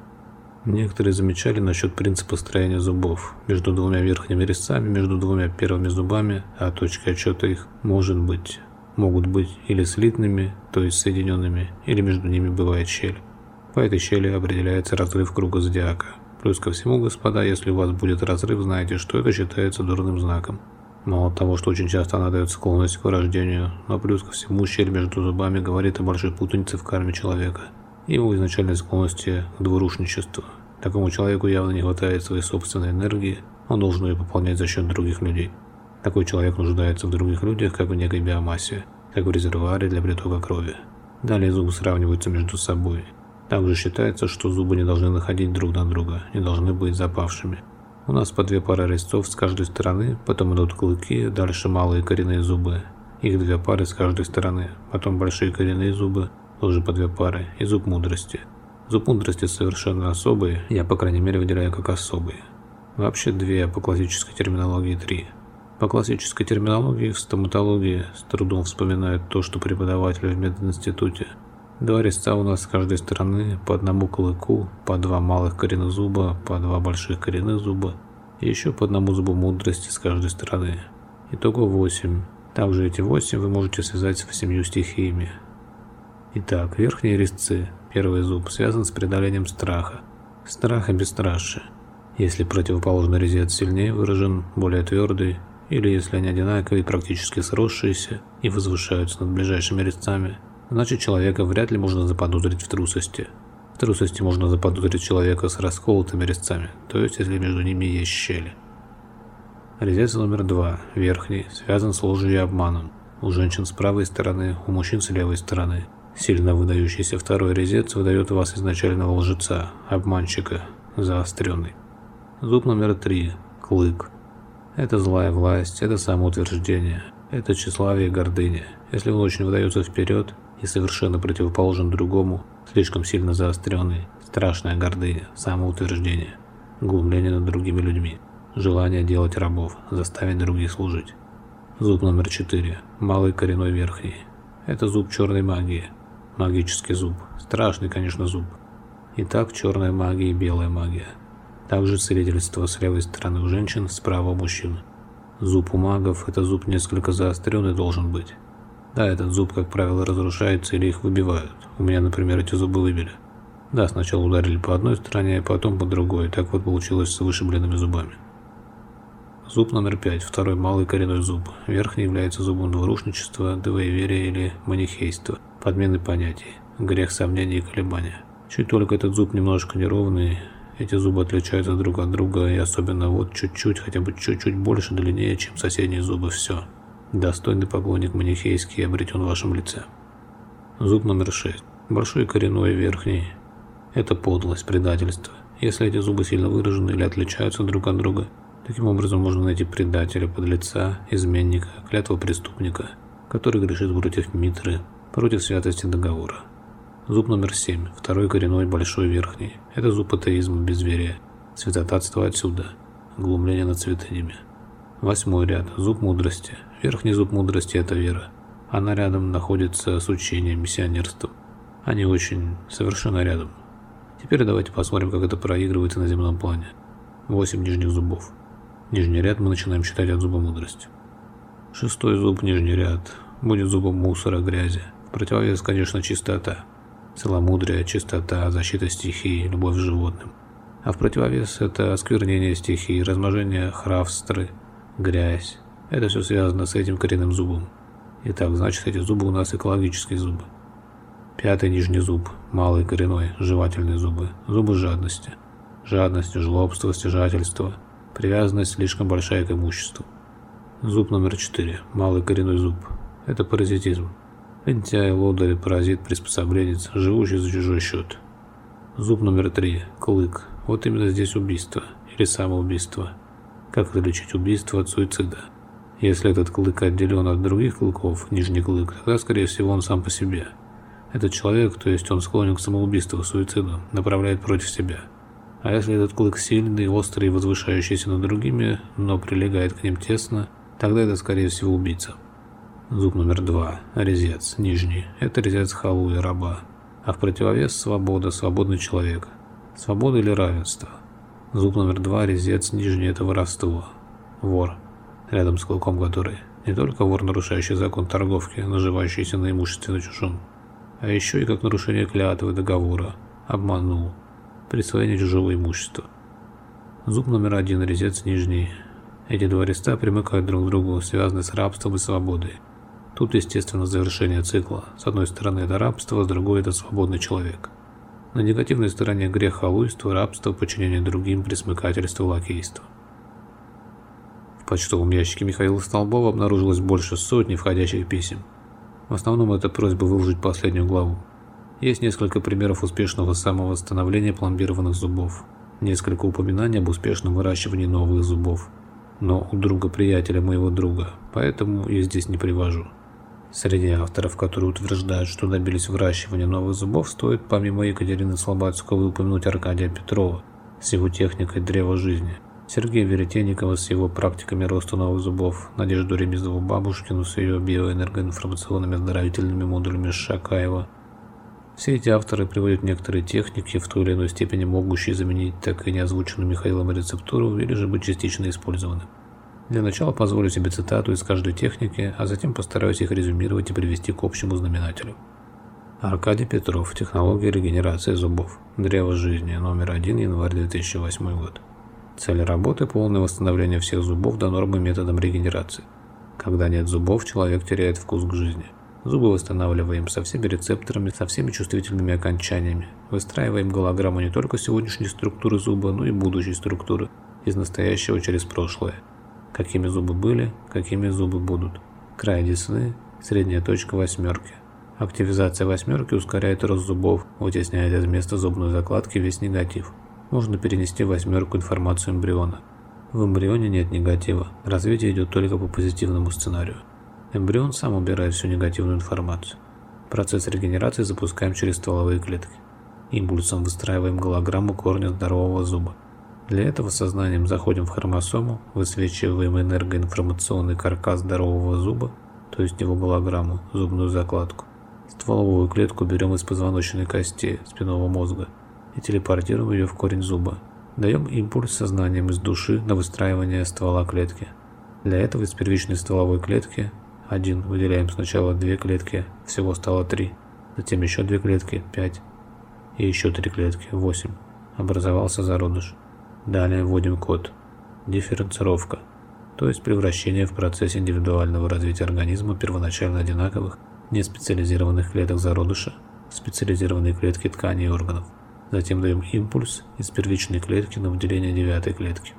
Некоторые замечали насчет принципа строения зубов. Между двумя верхними резцами, между двумя первыми зубами, а точки отчета их может быть, могут быть или слитными, то есть соединенными, или между ними бывает щель. По этой щели определяется разрыв круга зодиака. Плюс ко всему, господа, если у вас будет разрыв, знаете, что это считается дурным знаком. Мало того, что очень часто она дает склонность к вырождению, но плюс ко всему щель между зубами говорит о большой путанице в карме человека и его изначальной склонности к двурушничеству. Такому человеку явно не хватает своей собственной энергии, он должен ее пополнять за счет других людей. Такой человек нуждается в других людях, как в некой биомассе, как в резервуаре для притока крови. Далее зубы сравниваются между собой. Также считается, что зубы не должны находить друг на друга, не должны быть запавшими. У нас по две пары резцов с каждой стороны, потом идут клыки, дальше малые коренные зубы. Их две пары с каждой стороны, потом большие коренные зубы, тоже по две пары, и зуб мудрости. Зуб мудрости совершенно особый, я по крайней мере выделяю как особый. Вообще две, по классической терминологии три. По классической терминологии в стоматологии с трудом вспоминают то, что преподаватели в мединституте. Два резца у нас с каждой стороны, по одному клыку, по два малых коренных зуба, по два больших коренных зуба, и еще по одному зубу мудрости с каждой стороны. Итого восемь. Также эти восемь вы можете связать с восемью стихиями. Итак, верхние резцы, первый зуб, связан с преодолением страха. Страх и бесстрашие. Если противоположный резец сильнее выражен, более твердый, или если они одинаковые, практически сросшиеся и возвышаются над ближайшими резцами, значит человека вряд ли можно заподозрить в трусости. В трусости можно заподозрить человека с расколотыми резцами, то есть если между ними есть щели. Резец номер два, верхний, связан с ложью и обманом. У женщин с правой стороны, у мужчин с левой стороны. Сильно выдающийся второй резец выдает вас изначального лжеца, обманщика, заостренный. Зуб номер три. Клык. Это злая власть, это самоутверждение, это тщеславие и гордыня. Если он очень выдается вперед и совершенно противоположен другому, слишком сильно заостренный, страшная гордыня, самоутверждение, глумление над другими людьми, желание делать рабов, заставить других служить. Зуб номер четыре. Малый коренной верхний. Это зуб черной магии, Магический зуб. Страшный, конечно, зуб. Итак, черная магия и белая магия. Также целительство с левой стороны у женщин, справа у мужчин. Зуб у магов – это зуб несколько заостренный должен быть. Да, этот зуб, как правило, разрушается или их выбивают. У меня, например, эти зубы выбили. Да, сначала ударили по одной стороне, а потом по другой. Так вот получилось с вышибленными зубами. Зуб номер пять, второй малый коренной зуб. Верхний является зубом двурушничества, двоеверия или манихейства подмены понятий, грех сомнений и колебания. Чуть только этот зуб немножко неровный, эти зубы отличаются друг от друга, и особенно вот чуть-чуть, хотя бы чуть-чуть больше длиннее, чем соседние зубы, все. Достойный поклонник манихейский обретен в вашем лице. Зуб номер 6. Большой коренной верхний. Это подлость, предательство. Если эти зубы сильно выражены или отличаются друг от друга, таким образом можно найти предателя, подлеца, изменника, клятва преступника, который грешит против Митры, против святости договора. Зуб номер 7, второй коренной большой верхний. Это зуб атеизма, безверия. Святотатство отсюда. Глумление над святынями. Восьмой ряд. Зуб мудрости. Верхний зуб мудрости – это вера. Она рядом находится с учением, миссионерством. Они очень совершенно рядом. Теперь давайте посмотрим, как это проигрывается на земном плане. Восемь нижних зубов. Нижний ряд мы начинаем считать от зуба мудрости. Шестой зуб, нижний ряд. будет зубом мусора, грязи. В противовес, конечно, чистота. Целомудрие, чистота, защита стихии, любовь к животным. А в противовес это осквернение стихии, размножение хравстры, грязь. Это все связано с этим коренным зубом. Итак, значит, эти зубы у нас экологические зубы. Пятый нижний зуб, малый коренной, жевательные зубы, зубы жадности. Жадность, жлобство, стяжательство, привязанность слишком большая к имуществу. Зуб номер четыре, малый коренной зуб. Это паразитизм. Лентяй, лодырь, паразит, приспособленец, живущий за чужой счет. Зуб номер три. Клык. Вот именно здесь убийство. Или самоубийство. Как отличить убийство от суицида? Если этот клык отделен от других клыков, нижний клык, тогда, скорее всего, он сам по себе. Этот человек, то есть он склонен к самоубийству, суициду, направляет против себя. А если этот клык сильный, острый возвышающийся над другими, но прилегает к ним тесно, тогда это, скорее всего, убийца. Зуб номер два. Резец. Нижний. Это резец халуя, раба. А в противовес свобода, свободный человек. Свобода или равенство. Зуб номер два. Резец. Нижний. Это воровство. Вор. Рядом с клыком который. Не только вор, нарушающий закон торговки, наживающийся на имуществе на чужом. А еще и как нарушение клятвы, договора. Обманул. Присвоение чужого имущества. Зуб номер один. Резец. Нижний. Эти два реста примыкают друг к другу, связаны с рабством и свободой. Тут, естественно, завершение цикла. С одной стороны это рабство, с другой это свободный человек. На негативной стороне грех халуйство, рабство, подчинение другим, присмыкательство, лакейство. В почтовом ящике Михаила Столбова обнаружилось больше сотни входящих писем. В основном это просьба выложить последнюю главу. Есть несколько примеров успешного самовосстановления пломбированных зубов, несколько упоминаний об успешном выращивании новых зубов. Но у друга-приятеля моего друга, поэтому я здесь не привожу. Среди авторов, которые утверждают, что добились выращивания новых зубов, стоит помимо Екатерины Слободской упомянуть Аркадия Петрова с его техникой древа жизни, Сергея Веретенникова с его практиками роста новых зубов, Надежду Ремезову-Бабушкину с ее биоэнергоинформационными оздоровительными модулями Шакаева. Все эти авторы приводят некоторые техники, в той или иной степени могущие заменить так и не озвученную Михаилом рецептуру или же быть частично использованы. Для начала позволю себе цитату из каждой техники, а затем постараюсь их резюмировать и привести к общему знаменателю. Аркадий Петров. Технология регенерации зубов. Древо жизни. Номер 1. Январь 2008 год. Цель работы – полное восстановление всех зубов до нормы методом регенерации. Когда нет зубов, человек теряет вкус к жизни. Зубы восстанавливаем со всеми рецепторами, со всеми чувствительными окончаниями. Выстраиваем голограмму не только сегодняшней структуры зуба, но и будущей структуры, из настоящего через прошлое какими зубы были, какими зубы будут. Край десны, средняя точка восьмерки. Активизация восьмерки ускоряет рост зубов, вытесняет из места зубной закладки весь негатив. Можно перенести восьмерку информацию эмбриона. В эмбрионе нет негатива, развитие идет только по позитивному сценарию. Эмбрион сам убирает всю негативную информацию. Процесс регенерации запускаем через стволовые клетки. Импульсом выстраиваем голограмму корня здорового зуба. Для этого сознанием заходим в хромосому, высвечиваем энергоинформационный каркас здорового зуба, то есть его голограмму, зубную закладку. Стволовую клетку берем из позвоночной кости, спинного мозга и телепортируем ее в корень зуба. Даем импульс сознанием из души на выстраивание ствола клетки. Для этого из первичной стволовой клетки 1 выделяем сначала две клетки, всего стало 3, затем еще две клетки, 5 и еще три клетки, 8. Образовался зародыш. Далее вводим код дифференцировка, то есть превращение в процессе индивидуального развития организма первоначально одинаковых неспециализированных клеток зародыша в специализированные клетки тканей и органов. Затем даем импульс из первичной клетки на выделение девятой клетки.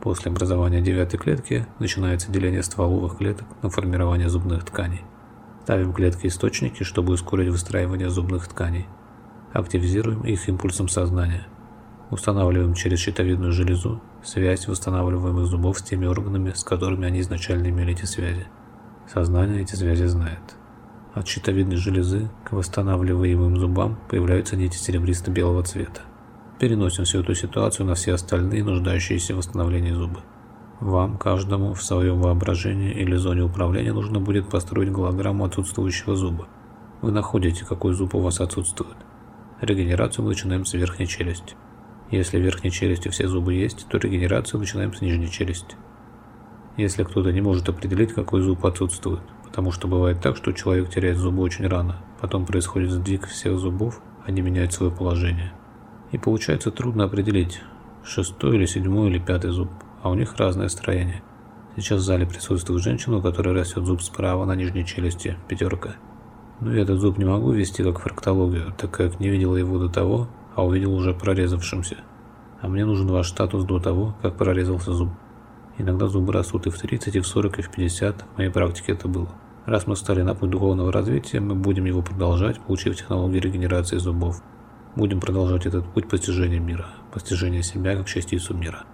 После образования девятой клетки начинается деление стволовых клеток на формирование зубных тканей. Ставим клетки-источники, чтобы ускорить выстраивание зубных тканей. Активизируем их импульсом сознания. Устанавливаем через щитовидную железу связь восстанавливаемых зубов с теми органами, с которыми они изначально имели эти связи. Сознание эти связи знает. От щитовидной железы к восстанавливаемым зубам появляются нити серебристо-белого цвета. Переносим всю эту ситуацию на все остальные нуждающиеся в восстановлении зубы. Вам, каждому, в своем воображении или зоне управления нужно будет построить голограмму отсутствующего зуба. Вы находите, какой зуб у вас отсутствует. Регенерацию мы начинаем с верхней челюсти. Если в верхней челюсти все зубы есть, то регенерацию начинаем с нижней челюсти. Если кто-то не может определить, какой зуб отсутствует, потому что бывает так, что человек теряет зубы очень рано, потом происходит сдвиг всех зубов, они меняют свое положение. И получается трудно определить, шестой или седьмой или пятый зуб, а у них разное строение. Сейчас в зале присутствует женщина, у которой растет зуб справа на нижней челюсти, пятерка. Но я этот зуб не могу вести как фрактологию, так как не видел его до того, а увидел уже прорезавшимся. А мне нужен ваш статус до того, как прорезался зуб. Иногда зубы растут и в 30, и в 40, и в 50. В моей практике это было. Раз мы стали на путь духовного развития, мы будем его продолжать, получив технологию регенерации зубов. Будем продолжать этот путь постижения мира, постижения себя как частицу мира.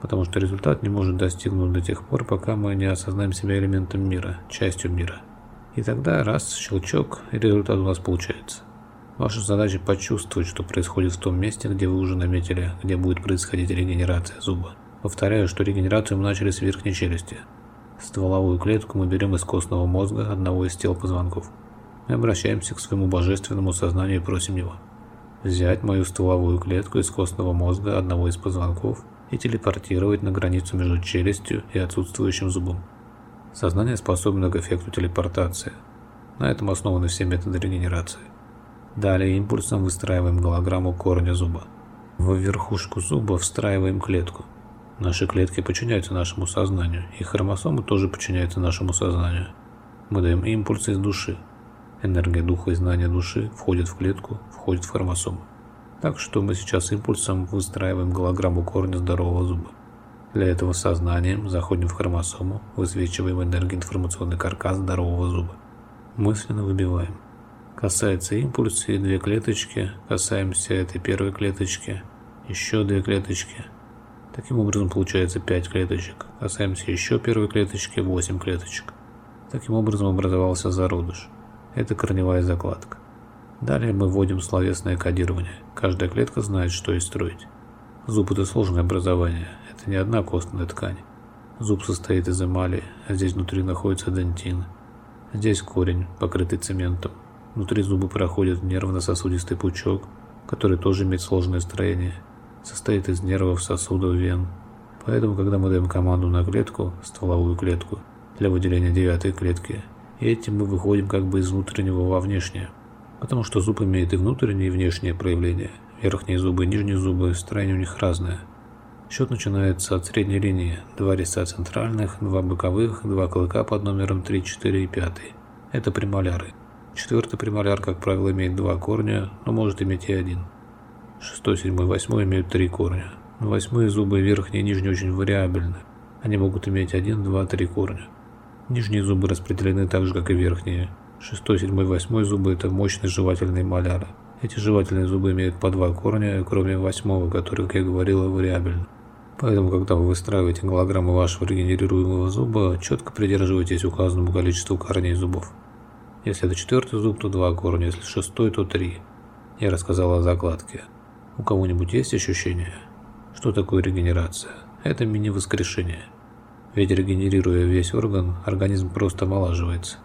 Потому что результат не может достигнуть до тех пор, пока мы не осознаем себя элементом мира, частью мира. И тогда раз, щелчок, и результат у нас получается. Ваша задача почувствовать, что происходит в том месте, где вы уже наметили, где будет происходить регенерация зуба. Повторяю, что регенерацию мы начали с верхней челюсти. Стволовую клетку мы берем из костного мозга одного из тел позвонков. Мы обращаемся к своему божественному сознанию и просим его взять мою стволовую клетку из костного мозга одного из позвонков и телепортировать на границу между челюстью и отсутствующим зубом. Сознание способно к эффекту телепортации. На этом основаны все методы регенерации. Далее импульсом выстраиваем голограмму корня зуба. В верхушку зуба встраиваем клетку. Наши клетки подчиняются нашему сознанию, и хромосомы тоже подчиняются нашему сознанию. Мы даем импульсы из души. Энергия духа и знания души входит в клетку, входит в хромосому. Так что мы сейчас импульсом выстраиваем голограмму корня здорового зуба. Для этого сознанием заходим в хромосому, высвечиваем энергоинформационный каркас здорового зуба. Мысленно выбиваем. Касается импульса и две клеточки, касаемся этой первой клеточки, еще две клеточки – Таким образом получается 5 клеточек. Касаемся еще первой клеточки, 8 клеточек. Таким образом образовался зародыш. Это корневая закладка. Далее мы вводим словесное кодирование. Каждая клетка знает, что ей строить. Зуб – это сложное образование. Это не одна костная ткань. Зуб состоит из эмали, а здесь внутри находится дентин. Здесь корень, покрытый цементом. Внутри зуба проходит нервно-сосудистый пучок, который тоже имеет сложное строение – состоит из нервов, сосудов, вен. Поэтому, когда мы даем команду на клетку, стволовую клетку, для выделения девятой клетки, этим мы выходим как бы из внутреннего во внешнее. Потому что зуб имеет и внутреннее, и внешнее проявление. Верхние зубы и нижние зубы, строение у них разное. Счет начинается от средней линии. Два резца центральных, два боковых, два клыка под номером 3, 4 и 5. Это премоляры. Четвертый премоляр, как правило, имеет два корня, но может иметь и один. Шестой, седьмой, восьмой имеют три корня. Но восьмые зубы верхние и нижние очень вариабельны. Они могут иметь один, два, три корня. Нижние зубы распределены так же, как и верхние. Шестой, седьмой, восьмой зубы – это мощные жевательные маляры. Эти жевательные зубы имеют по два корня, кроме восьмого, который, как я говорил, вариабельный. Поэтому, когда вы выстраиваете голограмму вашего регенерируемого зуба, четко придерживайтесь указанному количеству корней зубов. Если это четвертый зуб, то два корня, если шестой, то три. Я рассказал о закладке. У кого-нибудь есть ощущение, что такое регенерация? Это мини-воскрешение. Ведь регенерируя весь орган, организм просто омолаживается.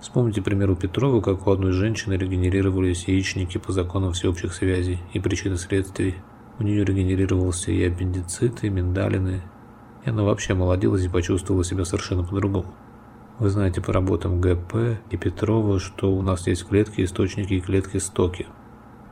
Вспомните пример у Петрова, как у одной женщины регенерировались яичники по законам всеобщих связей и причины следствий. У нее регенерировался и аппендицит, и миндалины. И она вообще молодилась и почувствовала себя совершенно по-другому. Вы знаете по работам ГП и Петрова, что у нас есть клетки, источники и клетки стоки.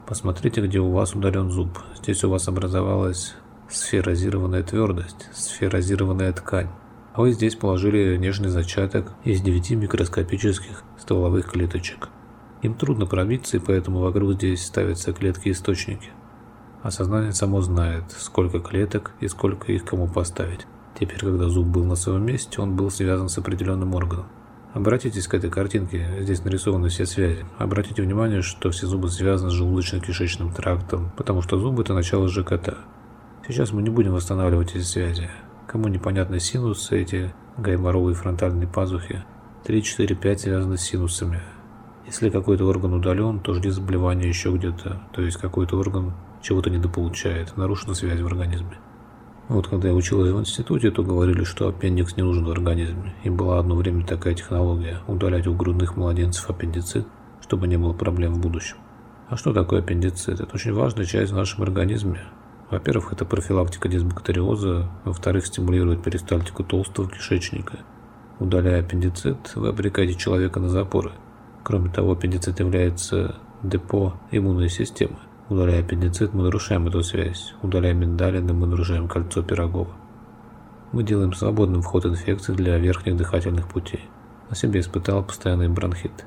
Посмотрите, где у вас удален зуб. Здесь у вас образовалась сферозированная твердость, сферозированная ткань. А вы здесь положили нежный зачаток из 9 микроскопических стволовых клеточек. Им трудно пробиться, и поэтому вокруг здесь ставятся клетки-источники. А сознание само знает, сколько клеток и сколько их кому поставить. Теперь, когда зуб был на своем месте, он был связан с определенным органом. Обратитесь к этой картинке, здесь нарисованы все связи. Обратите внимание, что все зубы связаны с желудочно-кишечным трактом, потому что зубы – это начало ЖКТ. Сейчас мы не будем восстанавливать эти связи. Кому непонятны синусы, эти гайморовые фронтальные пазухи, 3, 4, 5 связаны с синусами. Если какой-то орган удален, то жди заболевания еще где-то, то есть какой-то орган чего-то недополучает, нарушена связь в организме. Вот когда я училась в институте, то говорили, что аппендикс не нужен в организме. И была одно время такая технология – удалять у грудных младенцев аппендицит, чтобы не было проблем в будущем. А что такое аппендицит? Это очень важная часть в нашем организме. Во-первых, это профилактика дисбактериоза, во-вторых, стимулирует перистальтику толстого кишечника. Удаляя аппендицит, вы обрекаете человека на запоры. Кроме того, аппендицит является депо иммунной системы. Удаляя аппендицит, мы нарушаем эту связь. Удаляя миндалины, мы нарушаем кольцо Пирогова. Мы делаем свободным вход инфекции для верхних дыхательных путей. На себе испытал постоянный бронхит.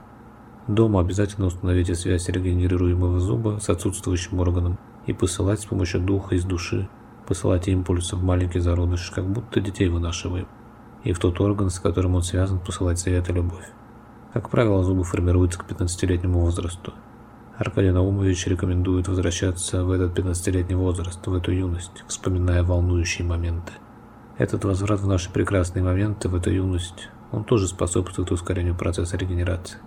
Дома обязательно установите связь регенерируемого зуба с отсутствующим органом и посылать с помощью духа из души. Посылайте импульсы в маленький зародыш, как будто детей вынашиваем. И в тот орган, с которым он связан, посылать совет и любовь. Как правило, зубы формируются к 15-летнему возрасту. Аркадий Наумович рекомендует возвращаться в этот 15-летний возраст, в эту юность, вспоминая волнующие моменты. Этот возврат в наши прекрасные моменты, в эту юность, он тоже способствует ускорению процесса регенерации.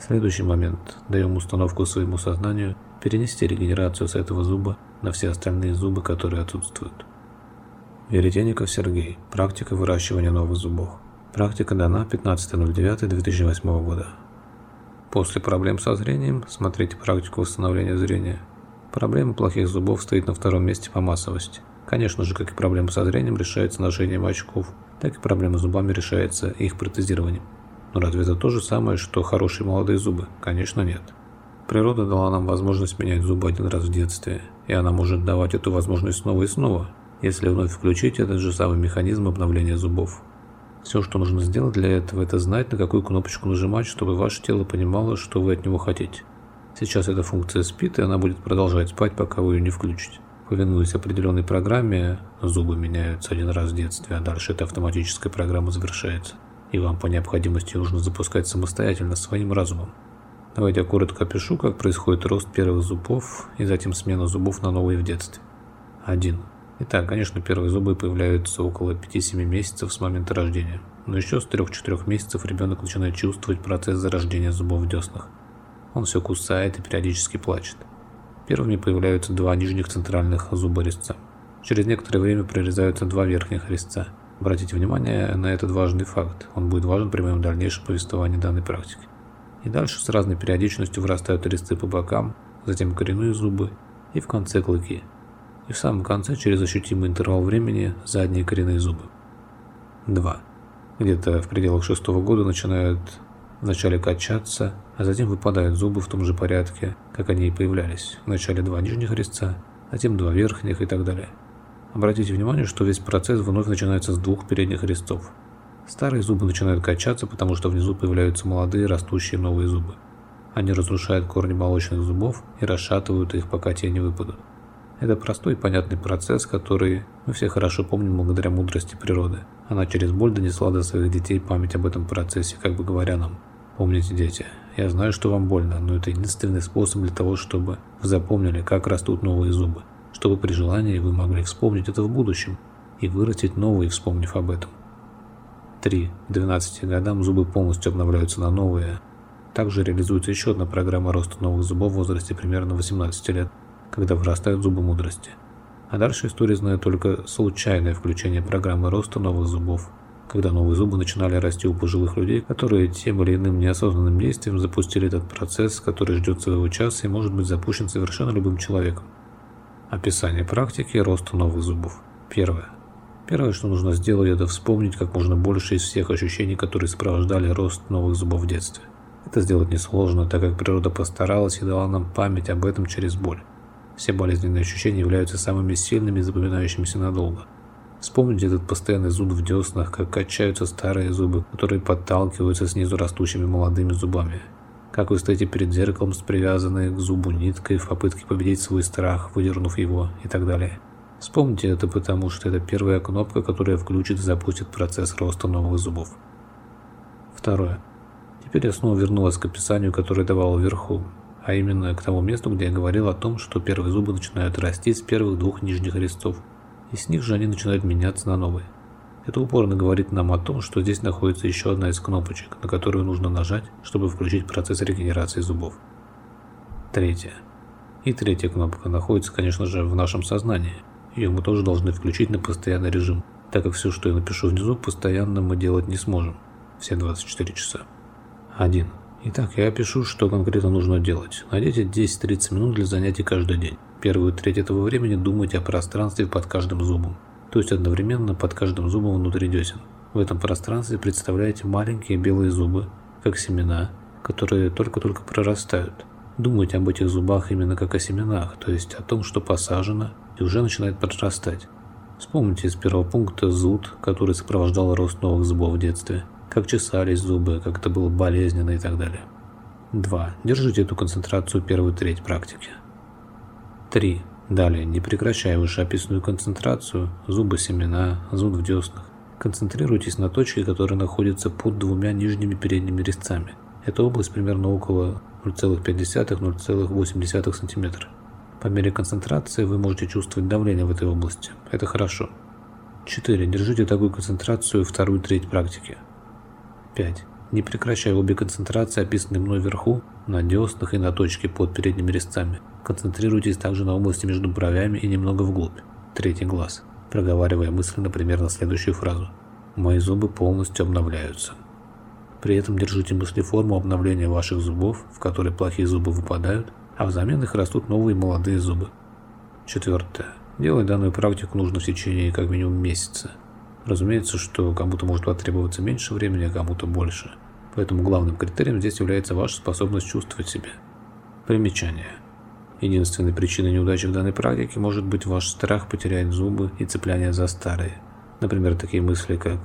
Следующий момент. Даем установку своему сознанию перенести регенерацию с этого зуба на все остальные зубы, которые отсутствуют. Веретенников Сергей. Практика выращивания новых зубов. Практика дана 15.09.2008 года. После проблем со зрением смотрите практику восстановления зрения. Проблема плохих зубов стоит на втором месте по массовости. Конечно же, как и проблема со зрением решается ношением очков, так и проблема с зубами решается их протезированием. Но разве это то же самое, что хорошие молодые зубы? Конечно нет. Природа дала нам возможность менять зубы один раз в детстве, и она может давать эту возможность снова и снова, если вновь включить этот же самый механизм обновления зубов. Все, что нужно сделать для этого, это знать, на какую кнопочку нажимать, чтобы ваше тело понимало, что вы от него хотите. Сейчас эта функция спит, и она будет продолжать спать, пока вы ее не включите. Повинуясь определенной программе, зубы меняются один раз в детстве, а дальше эта автоматическая программа завершается и вам по необходимости нужно запускать самостоятельно своим разумом. Давайте я коротко опишу, как происходит рост первых зубов и затем смена зубов на новые в детстве. 1. Итак, конечно, первые зубы появляются около 5-7 месяцев с момента рождения, но еще с 3-4 месяцев ребенок начинает чувствовать процесс зарождения зубов в деснах. Он все кусает и периодически плачет. Первыми появляются два нижних центральных зуба резца. Через некоторое время прорезаются два верхних резца – Обратите внимание на этот важный факт. Он будет важен при моем дальнейшем повествовании данной практики. И дальше с разной периодичностью вырастают резцы по бокам, затем коренные зубы и в конце клыки. И в самом конце, через ощутимый интервал времени, задние коренные зубы. 2. Где-то в пределах шестого года начинают вначале качаться, а затем выпадают зубы в том же порядке, как они и появлялись. Вначале два нижних резца, затем два верхних и так далее. Обратите внимание, что весь процесс вновь начинается с двух передних резцов. Старые зубы начинают качаться, потому что внизу появляются молодые растущие новые зубы. Они разрушают корни молочных зубов и расшатывают их, пока те не выпадут. Это простой и понятный процесс, который мы все хорошо помним благодаря мудрости природы. Она через боль донесла до своих детей память об этом процессе, как бы говоря нам «Помните, дети, я знаю, что вам больно, но это единственный способ для того, чтобы вы запомнили, как растут новые зубы чтобы при желании вы могли вспомнить это в будущем и вырастить новые, вспомнив об этом. 3. К 12 годам зубы полностью обновляются на новые. Также реализуется еще одна программа роста новых зубов в возрасте примерно 18 лет, когда вырастают зубы мудрости. А дальше история знает только случайное включение программы роста новых зубов, когда новые зубы начинали расти у пожилых людей, которые тем или иным неосознанным действием запустили этот процесс, который ждет своего часа и может быть запущен совершенно любым человеком. Описание практики роста новых зубов. Первое. Первое, что нужно сделать, это вспомнить как можно больше из всех ощущений, которые сопровождали рост новых зубов в детстве. Это сделать несложно, так как природа постаралась и дала нам память об этом через боль. Все болезненные ощущения являются самыми сильными и запоминающимися надолго. Вспомните этот постоянный зуд в деснах, как качаются старые зубы, которые подталкиваются снизу растущими молодыми зубами. Как вы стоите перед зеркалом с привязанной к зубу ниткой в попытке победить свой страх, выдернув его и так далее. Вспомните это, потому что это первая кнопка, которая включит и запустит процесс роста новых зубов. Второе. Теперь я снова верну вас к описанию, которое давал вверху, а именно к тому месту, где я говорил о том, что первые зубы начинают расти с первых двух нижних резцов, и с них же они начинают меняться на новые. Это упорно говорит нам о том, что здесь находится еще одна из кнопочек, на которую нужно нажать, чтобы включить процесс регенерации зубов. Третья. И третья кнопка находится, конечно же, в нашем сознании. Ее мы тоже должны включить на постоянный режим, так как все, что я напишу внизу, постоянно мы делать не сможем. Все 24 часа. 1. Итак, я опишу, что конкретно нужно делать. Найдите 10-30 минут для занятий каждый день. Первую треть этого времени думайте о пространстве под каждым зубом то есть одновременно под каждым зубом внутри десен. В этом пространстве представляете маленькие белые зубы, как семена, которые только-только прорастают. Думайте об этих зубах именно как о семенах, то есть о том, что посажено и уже начинает прорастать. Вспомните из первого пункта зуд, который сопровождал рост новых зубов в детстве, как чесались зубы, как это было болезненно и так далее. 2. Держите эту концентрацию первую треть практики. 3. Далее, не прекращая вышеописанную концентрацию, зубы семена, зуд в деснах, концентрируйтесь на точке, которая находится под двумя нижними передними резцами. Эта область примерно около 0,5-0,8 см. По мере концентрации вы можете чувствовать давление в этой области. Это хорошо. 4. Держите такую концентрацию вторую треть практики. 5. Не прекращая обе концентрации, описанные мной вверху, на деснах и на точке под передними резцами. Концентрируйтесь также на области между бровями и немного вглубь. Третий глаз. Проговаривая мысленно примерно следующую фразу. Мои зубы полностью обновляются. При этом держите мыслеформу обновления ваших зубов, в которой плохие зубы выпадают, а взамен их растут новые молодые зубы. Четвертое. Делать данную практику нужно в течение как минимум месяца. Разумеется, что кому-то может потребоваться меньше времени, а кому-то больше. Поэтому главным критерием здесь является ваша способность чувствовать себя. Примечание. Единственной причиной неудачи в данной практике может быть ваш страх потерять зубы и цепляние за старые. Например, такие мысли, как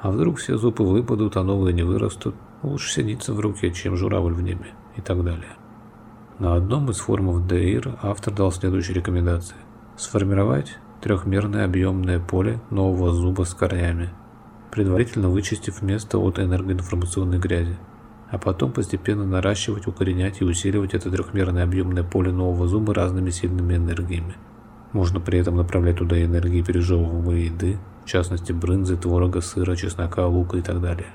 «А вдруг все зубы выпадут, а новые не вырастут? Лучше сидиться в руке, чем журавль в небе» и так далее. На одном из форумов ДЭИР автор дал следующие рекомендации. Сформировать трехмерное объемное поле нового зуба с корнями, предварительно вычистив место от энергоинформационной грязи, а потом постепенно наращивать, укоренять и усиливать это трехмерное объемное поле нового зуба разными сильными энергиями. Можно при этом направлять туда энергии пережевываемой еды, в частности брынзы, творога, сыра, чеснока, лука и так далее.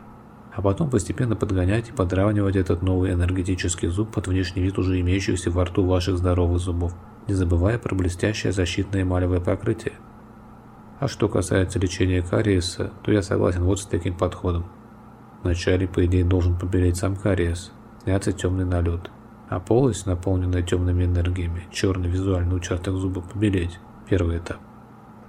А потом постепенно подгонять и подравнивать этот новый энергетический зуб под внешний вид уже имеющихся во рту ваших здоровых зубов не забывая про блестящее защитное эмалевое покрытие. А что касается лечения кариеса, то я согласен вот с таким подходом. Вначале, по идее, должен побелеть сам кариес, сняться темный налет, а полость, наполненная темными энергиями, черный визуальный участок зуба побелеть, первый этап.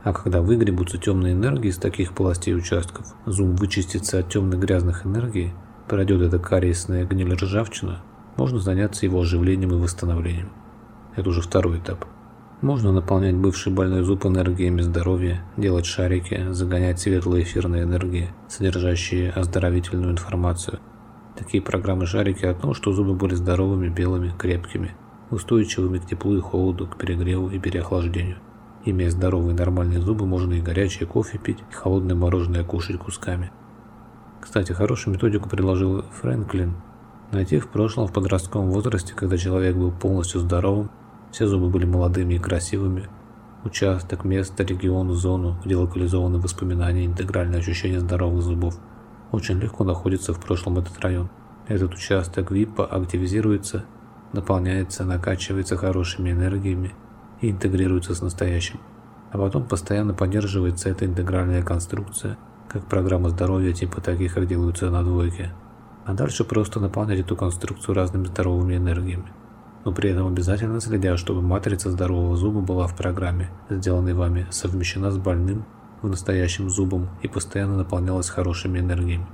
А когда выгребутся темные энергии из таких полостей участков, зуб вычистится от темных грязных энергий, пройдет эта кариесная гниль ржавчина, можно заняться его оживлением и восстановлением. Это уже второй этап. Можно наполнять бывший больной зуб энергиями здоровья, делать шарики, загонять светлые эфирные энергии, содержащие оздоровительную информацию. Такие программы-шарики о том, что зубы были здоровыми, белыми, крепкими, устойчивыми к теплу и холоду, к перегреву и переохлаждению. Имея здоровые нормальные зубы, можно и горячее кофе пить, и холодное мороженое кушать кусками. Кстати, хорошую методику предложил Фрэнклин. Найти в прошлом в подростковом возрасте, когда человек был полностью здоровым, все зубы были молодыми и красивыми. Участок, место, регион, зону, где локализованы воспоминания интегральное ощущение здоровых зубов. Очень легко находится в прошлом этот район. Этот участок ВИПа активизируется, наполняется, накачивается хорошими энергиями и интегрируется с настоящим. А потом постоянно поддерживается эта интегральная конструкция, как программа здоровья типа таких, как делаются на двойке. А дальше просто наполнять эту конструкцию разными здоровыми энергиями но при этом обязательно следя, чтобы матрица здорового зуба была в программе, сделанной вами, совмещена с больным в настоящем зубом и постоянно наполнялась хорошими энергиями.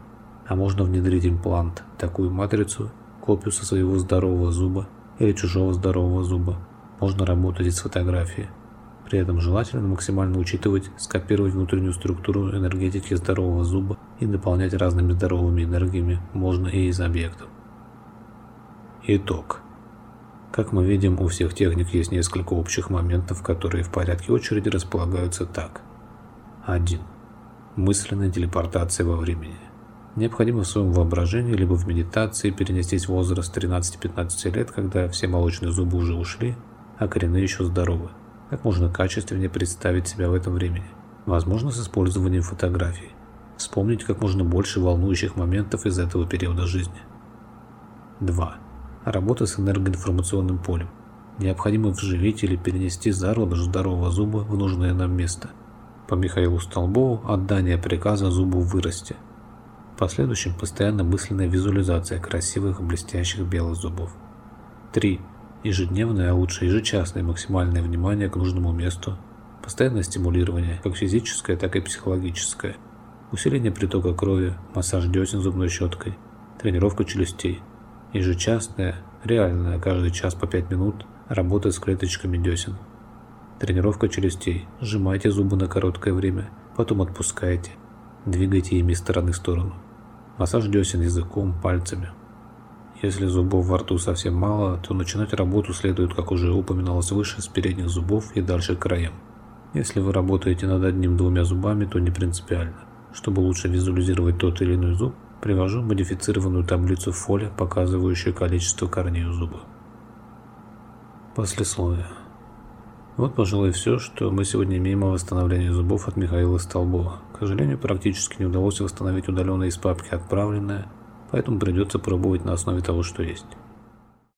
А можно внедрить имплант, такую матрицу, копию со своего здорового зуба или чужого здорового зуба. Можно работать из фотографии. При этом желательно максимально учитывать, скопировать внутреннюю структуру энергетики здорового зуба и наполнять разными здоровыми энергиями можно и из объектов. Итог. Как мы видим, у всех техник есть несколько общих моментов, которые в порядке очереди располагаются так. 1. Мысленная телепортация во времени. Необходимо в своем воображении либо в медитации перенестись в возраст 13-15 лет, когда все молочные зубы уже ушли, а коренные еще здоровы. Как можно качественнее представить себя в этом времени? Возможно, с использованием фотографий. Вспомнить как можно больше волнующих моментов из этого периода жизни. 2 работа с энергоинформационным полем. Необходимо вживить или перенести зародыш здорового зуба в нужное нам место. По Михаилу Столбову отдание приказа зубу вырасти. В последующем постоянно мысленная визуализация красивых блестящих белых зубов. 3. Ежедневное, а лучше ежечасное максимальное внимание к нужному месту. Постоянное стимулирование, как физическое, так и психологическое. усиление притока крови, массаж десен зубной щеткой, тренировка челюстей, ежечасная, реальная, каждый час по 5 минут, работа с клеточками десен. Тренировка челюстей. Сжимайте зубы на короткое время, потом отпускайте. Двигайте ими из стороны в сторону. Массаж десен языком, пальцами. Если зубов во рту совсем мало, то начинать работу следует, как уже упоминалось выше, с передних зубов и дальше к краям. Если вы работаете над одним-двумя зубами, то не принципиально. Чтобы лучше визуализировать тот или иной зуб, привожу модифицированную таблицу в фоле, показывающую количество корней у зуба. Послесловие. Вот, пожалуй, все, что мы сегодня имеем о восстановлении зубов от Михаила Столбова. К сожалению, практически не удалось восстановить удаленно из папки отправленное, поэтому придется пробовать на основе того, что есть.